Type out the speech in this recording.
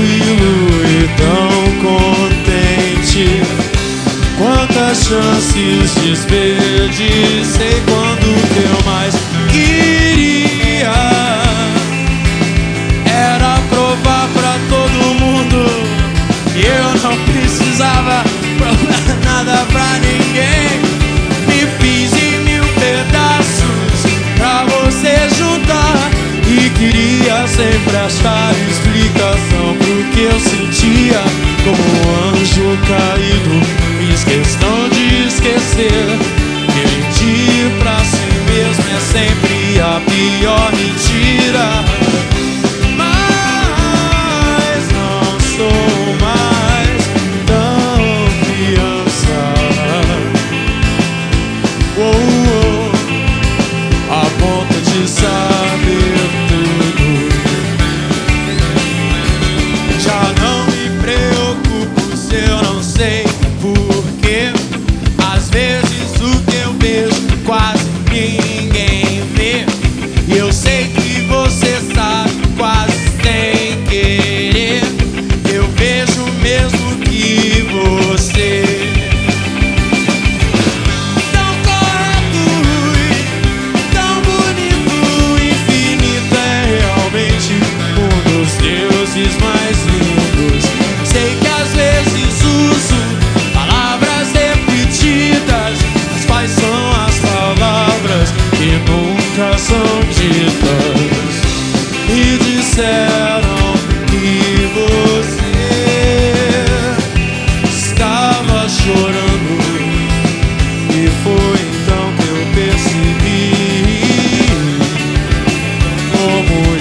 tranquilo e tão contente. Quantas chances desperdicei quando que eu mais queria era provar pra todo mundo que eu não precisava provar nada pra ninguém. Me fiz em mil pedaços pra você juntar e queria sempre explicação pro que eu sentia como